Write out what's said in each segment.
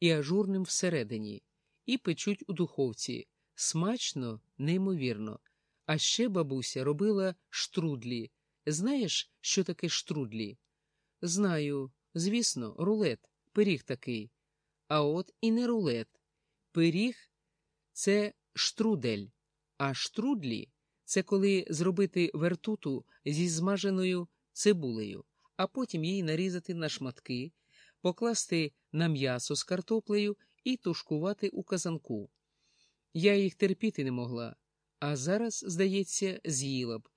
і ажурним всередині, і печуть у духовці. Смачно, неймовірно. А ще бабуся робила штрудлі. Знаєш, що таке штрудлі? Знаю, звісно, рулет, пиріг такий. А от і не рулет. Пиріг це штрудель, а штрудлі це коли зробити вертуту зі змаженою цибулею, а потім її нарізати на шматки, покласти на м'ясо з картоплею і тушкувати у казанку. Я їх терпіти не могла, а зараз, здається, з'їла б.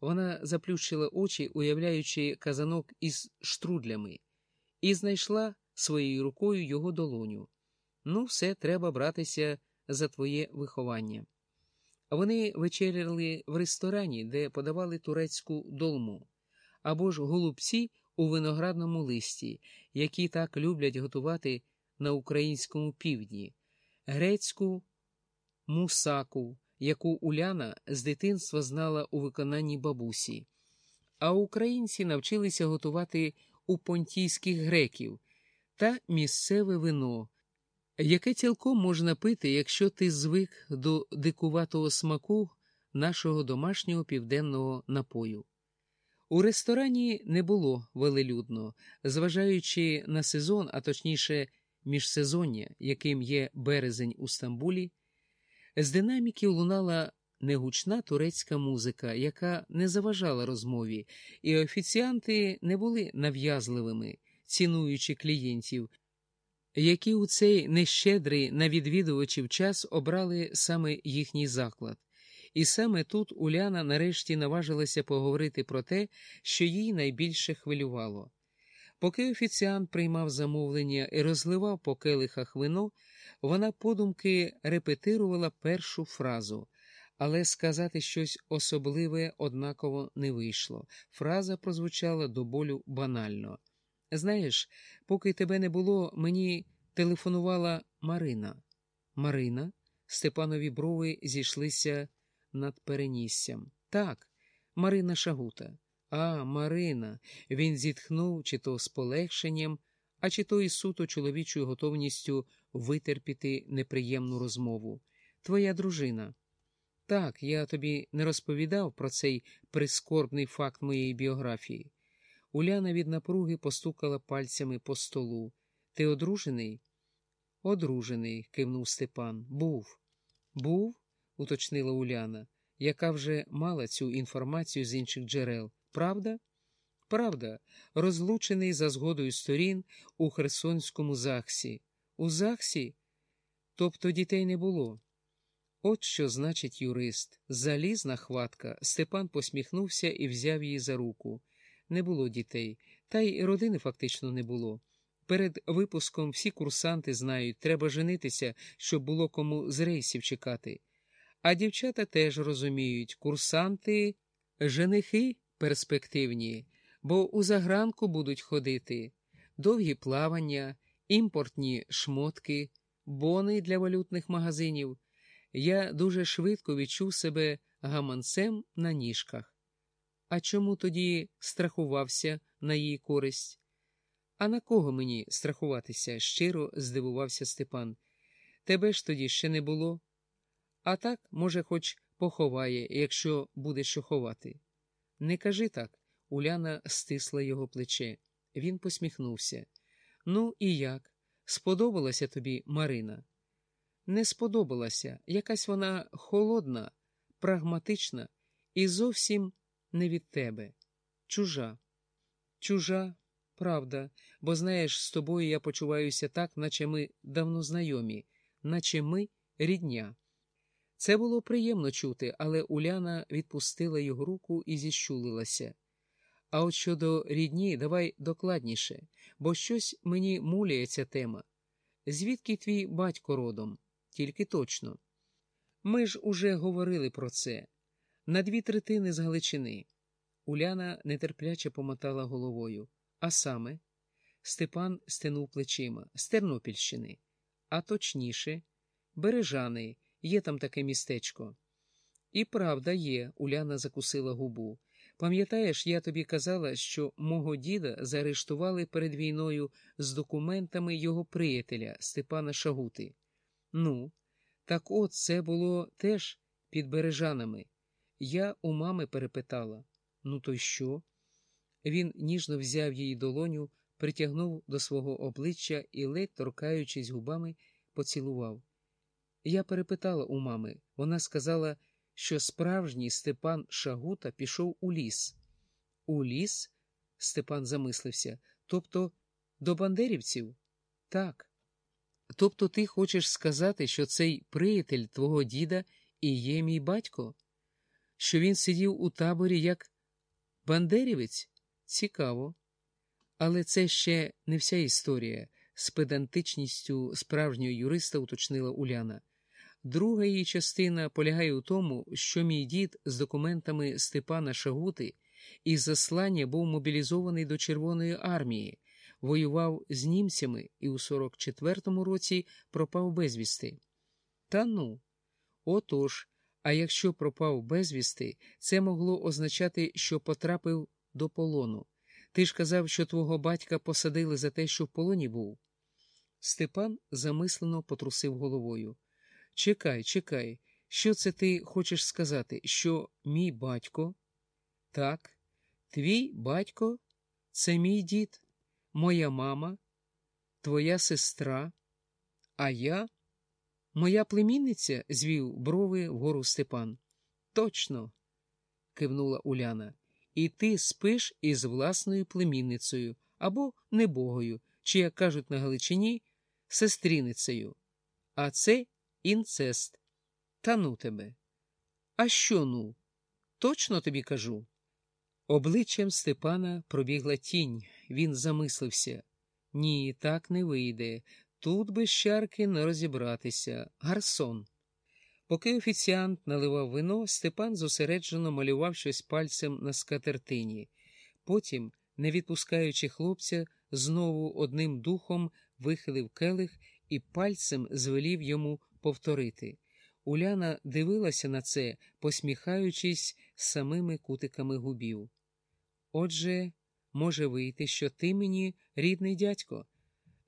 Вона заплющила очі, уявляючи казанок із штрудлями, і знайшла своєю рукою його долоню. Ну, все, треба братися за твоє виховання. Вони вечеряли в ресторані, де подавали турецьку долму, або ж голубці у виноградному листі, які так люблять готувати на українському півдні, грецьку мусаку, яку Уляна з дитинства знала у виконанні бабусі, а українці навчилися готувати у понтійських греків та місцеве вино, яке цілком можна пити, якщо ти звик до дикуватого смаку нашого домашнього південного напою. У ресторані не було велелюдно, зважаючи на сезон, а точніше, міжсезоння, яким є березень у Стамбулі, з динаміків лунала негучна турецька музика, яка не заважала розмові, і офіціанти не були нав'язливими, цінуючи клієнтів, які у цей нещедрий на відвідувачів час обрали саме їхній заклад. І саме тут Уляна нарешті наважилася поговорити про те, що їй найбільше хвилювало. Поки офіціант приймав замовлення і розливав по келихах вино, вона подумки репетирувала першу фразу, але сказати щось особливе однаково не вийшло. Фраза прозвучала до болю банально. Знаєш, поки тебе не було, мені телефонувала Марина. Марина? Степанові брови зійшлися над переніссям. Так, Марина Шагута. А, Марина. Він зітхнув, чи то з полегшенням, а чи то із суто чоловічою готовністю витерпіти неприємну розмову. Твоя дружина. Так, я тобі не розповідав про цей прискорбний факт моєї біографії. Уляна від напруги постукала пальцями по столу. Ти одружений? Одружений, кивнув Степан. Був. Був? Уточнила Уляна, яка вже мала цю інформацію з інших джерел. Правда? Правда, розлучений за згодою сторін у Херсонському Захсі. У Захсі? Тобто дітей не було. От що значить юрист. Залізна хватка. Степан посміхнувся і взяв її за руку. Не було дітей, та й родини фактично не було. Перед випуском всі курсанти знають, треба женитися, щоб було кому з рейсів чекати. А дівчата теж розуміють, курсанти женихи перспективні, бо у загранку будуть ходити довгі плавання, імпортні шмотки, бони для валютних магазинів. Я дуже швидко відчув себе гаманцем на ніжках. А чому тоді страхувався на її користь? А на кого мені страхуватися? щиро здивувався Степан. Тебе ж тоді ще не було. А так, може, хоч поховає, якщо буде що ховати. Не кажи так, Уляна стисла його плече. Він посміхнувся. Ну, і як? Сподобалася тобі Марина? Не сподобалася. Якась вона холодна, прагматична і зовсім не від тебе. Чужа. Чужа, правда, бо знаєш, з тобою я почуваюся так, наче ми давно знайомі, наче ми рідня. Це було приємно чути, але Уляна відпустила його руку і зіщулилася. А от щодо рідні, давай докладніше, бо щось мені муляє ця тема. Звідки твій батько родом? Тільки точно. Ми ж уже говорили про це на дві третини з Галичини. Уляна нетерпляче помотала головою. А саме, Степан стенув плечима з Тернопільщини, а точніше, Бережани, є там таке містечко. І правда є, Уляна закусила губу. Пам'ятаєш, я тобі казала, що мого діда заарештували перед війною з документами його приятеля Степана Шагути. Ну, так от це було теж під бережанами. Я у мами перепитала. Ну, то й що? Він ніжно взяв її долоню, притягнув до свого обличчя і, ледь торкаючись губами, поцілував. Я перепитала у мами. Вона сказала, що справжній Степан Шагута пішов у ліс. У ліс? Степан замислився. Тобто до бандерівців? Так. Тобто ти хочеш сказати, що цей приятель твого діда і є мій батько? Що він сидів у таборі як бандерівець? Цікаво. Але це ще не вся історія, з педантичністю справжнього юриста уточнила Уляна. Друга її частина полягає у тому, що мій дід з документами Степана Шагути із заслання був мобілізований до Червоної армії, воював з німцями і у 44-му році пропав безвісти. Та ну, отож, а якщо пропав безвісти, це могло означати, що потрапив до полону. Ти ж казав, що твого батька посадили за те, що в полоні був. Степан замислено потрусив головою. Чекай, чекай, що це ти хочеш сказати? Що мій батько? Так, твій батько це мій дід, моя мама, твоя сестра, а я, моя племінниця, звів брови вгору Степан. Точно, кивнула Уляна. І ти спиш із власною племінницею або небогою, чи, як кажуть на Галичині, сестріницею. А це інцест. Та ну тебе. А що ну? Точно тобі кажу. Обличчям Степана пробігла тінь, він замислився. Ні, так не вийде. Тут без чарки не розібратися. Гарсон. Поки офіціант наливав вино, Степан зосереджено малював щось пальцем на скатертині. Потім, не відпускаючи хлопця, знову одним духом вихилив келих і пальцем звелів йому повторити. Уляна дивилася на це, посміхаючись самими кутиками губів. Отже, може вийти, що ти мені рідний дядько.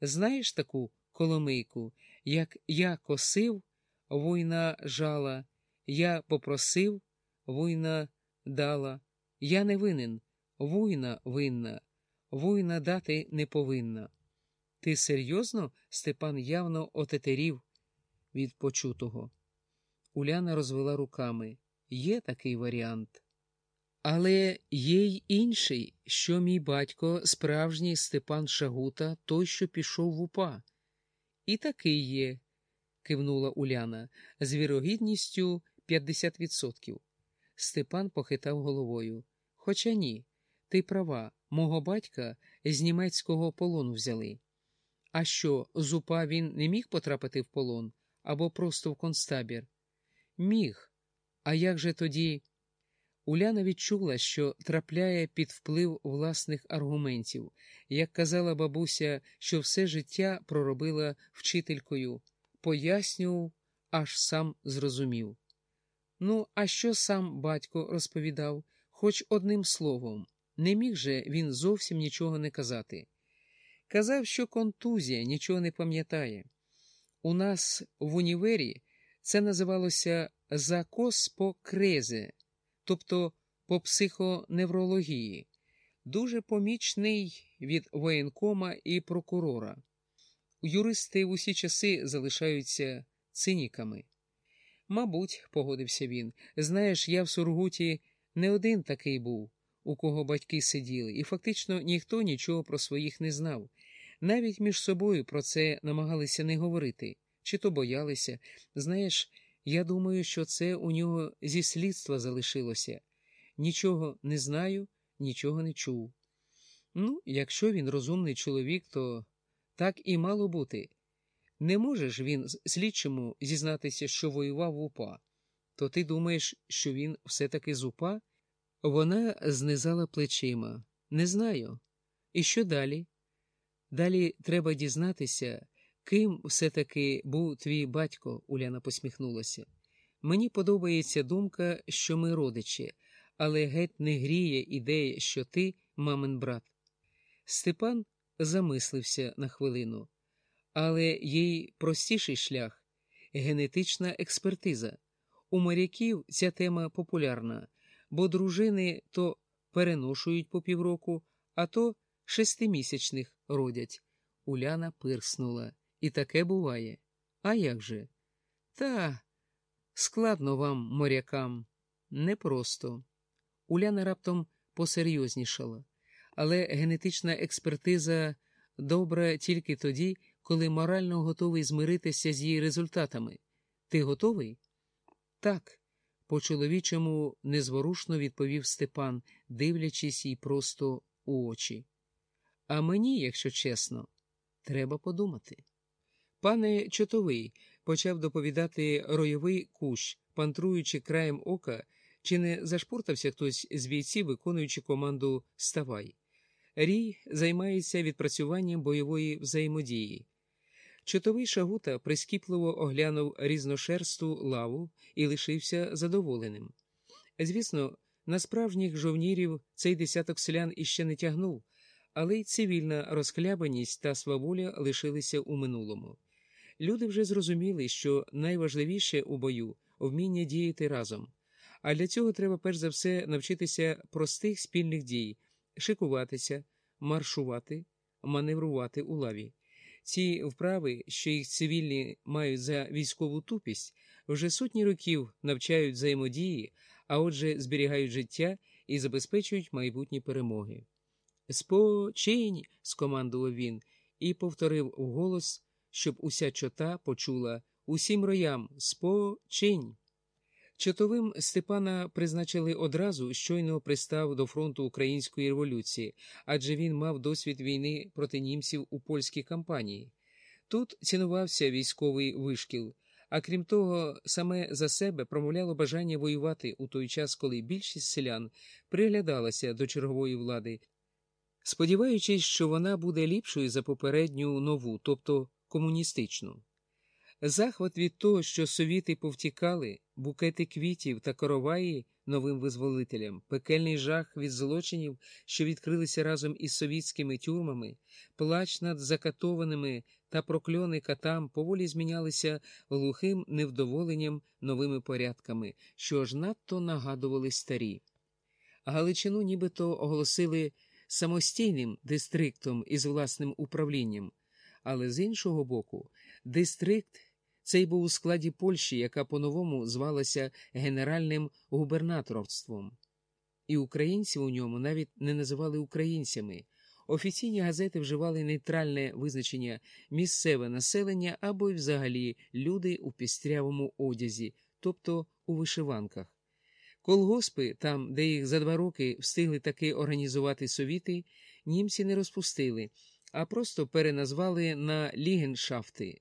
Знаєш таку коломийку, як я косив, война жала, я попросив, война дала, я не винен, война винна, война дати не повинна. Ти серйозно, Степан явно отетерів від почутого. Уляна розвела руками. Є такий варіант. Але є й інший, що мій батько, справжній Степан Шагута, той, що пішов в упа. І такий є, кивнула Уляна, з вірогідністю 50%. Степан похитав головою. Хоча ні, ти права, мого батька з німецького полону взяли. А що, з упа він не міг потрапити в полон? або просто в концтабір. Міг. А як же тоді? Уляна відчула, що трапляє під вплив власних аргументів, як казала бабуся, що все життя проробила вчителькою, пояснював, аж сам зрозумів. Ну, а що сам батько розповідав, хоч одним словом, не міг же він зовсім нічого не казати. Казав, що контузія нічого не пам'ятає. У нас в універі це називалося закос по крезе, тобто по психоневрології, дуже помічний від воєнкома і прокурора. Юристи в усі часи залишаються циніками. Мабуть, погодився він, знаєш, я в Сургуті не один такий був, у кого батьки сиділи, і фактично ніхто нічого про своїх не знав. Навіть між собою про це намагалися не говорити, чи то боялися. Знаєш, я думаю, що це у нього зі слідства залишилося. Нічого не знаю, нічого не чув. Ну, якщо він розумний чоловік, то так і мало бути. Не можеш він слідчому зізнатися, що воював в УПА. То ти думаєш, що він все-таки з УПА? Вона знизала плечима. Не знаю. І що далі? Далі треба дізнатися, ким все-таки був твій батько, Уляна посміхнулася. Мені подобається думка, що ми родичі, але геть не гріє ідея, що ти мамин брат. Степан замислився на хвилину, але їй простіший шлях генетична експертиза. У моряків ця тема популярна, бо дружини то переношують по півроку, а то шестимісячних родять. Уляна пирснула. І таке буває. А як же? Та складно вам, морякам, непросто. Уляна раптом посерйознішала, але генетична експертиза добра тільки тоді, коли морально готовий змиритися з її результатами. Ти готовий? Так, по чоловічому незворушно відповів Степан, дивлячись їй просто у очі. А мені, якщо чесно, треба подумати. Пане чотовий, почав доповідати ройовий кущ, пантруючи краєм ока, чи не зашпортався хтось з бійців, виконуючи команду Ставай. Рій займається відпрацюванням бойової взаємодії. Чотовий шагута прискіпливо оглянув різношерсту лаву і лишився задоволеним. Звісно, на справжніх жовнірів цей десяток селян іще не тягнув, але й цивільна розхлябаність та сваволя лишилися у минулому. Люди вже зрозуміли, що найважливіше у бою вміння діяти разом. А для цього треба перш за все навчитися простих спільних дій, шикуватися, маршувати, маневрувати у лаві. Ці вправи, що їх цивільні мають за військову тупість, вже сотні років навчають взаємодії, а отже, зберігають життя і забезпечують майбутні перемоги. Спочинь, скомандував він і повторив голос, щоб уся чота почула усім роям спочинь. Чотовим Степана призначили одразу, щойно пристав до фронту української революції, адже він мав досвід війни проти німців у польській кампанії. Тут цінувався військовий вишкіл, а крім того, саме за себе промовляло бажання воювати у той час, коли більшість селян приглядалася до чергової влади, сподіваючись, що вона буде ліпшою за попередню нову, тобто комуністичну. Захват від того, що совіти повтікали, букети квітів та короваї новим визволителям, пекельний жах від злочинів, що відкрилися разом із совітськими тюрмами, плач над закатованими та прокльони катам поволі змінялися глухим невдоволенням новими порядками, що ж надто нагадували старі. Галичину нібито оголосили самостійним дистриктом із власним управлінням, але з іншого боку, дистрикт. Цей був у складі Польщі, яка по-новому звалася генеральним губернаторством, і українців у ньому навіть не називали українцями. Офіційні газети вживали нейтральне визначення місцеве населення або й взагалі люди у пістрявому одязі, тобто у вишиванках. Колгоспи, там, де їх за два роки встигли таки організувати совіти, німці не розпустили, а просто переназвали на лігеншафти.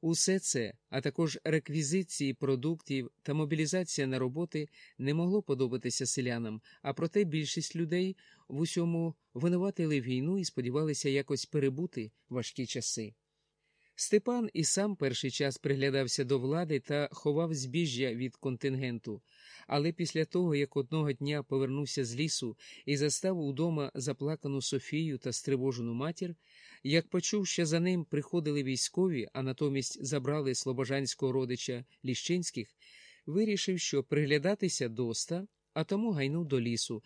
Усе це, а також реквізиції продуктів та мобілізація на роботи не могло подобатися селянам, а проте більшість людей в усьому винуватили війну і сподівалися якось перебути важкі часи. Степан і сам перший час приглядався до влади та ховав збіжжя від контингенту, але після того, як одного дня повернувся з лісу і застав удома заплакану Софію та стривожену матір, як почув, що за ним приходили військові, а натомість забрали слобожанського родича Ліщинських, вирішив, що приглядатися доста, а тому гайнув до лісу,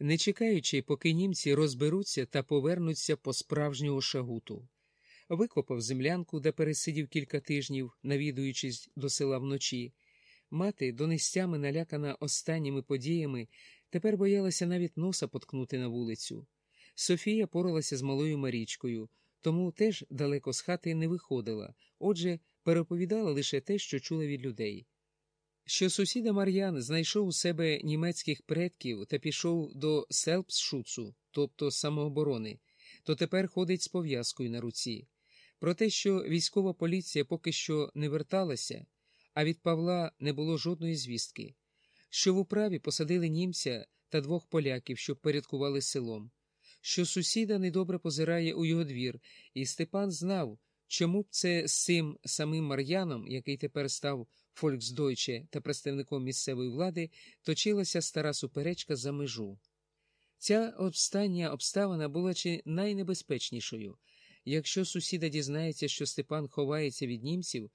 не чекаючи, поки німці розберуться та повернуться по справжнього шагуту. Викопав землянку, де пересидів кілька тижнів, навідуючись до села вночі. Мати, донестями налякана останніми подіями, тепер боялася навіть носа поткнути на вулицю. Софія поралася з малою Марічкою, тому теж далеко з хати не виходила, отже, переповідала лише те, що чула від людей. Що сусіда Мар'ян знайшов у себе німецьких предків та пішов до селпсшуцу, тобто самооборони, то тепер ходить з пов'язкою на руці. Про те, що військова поліція поки що не верталася, а від Павла не було жодної звістки, що в управі посадили німця та двох поляків, що порядкували селом що сусіда недобре позирає у його двір, і Степан знав, чому б це з цим самим Мар'яном, який тепер став Фольксдойче та представником місцевої влади точилася стара суперечка за межу. Ця остання обставина була чи найнебезпечнішою. Якщо сусіда дізнається, що Степан ховається від німців,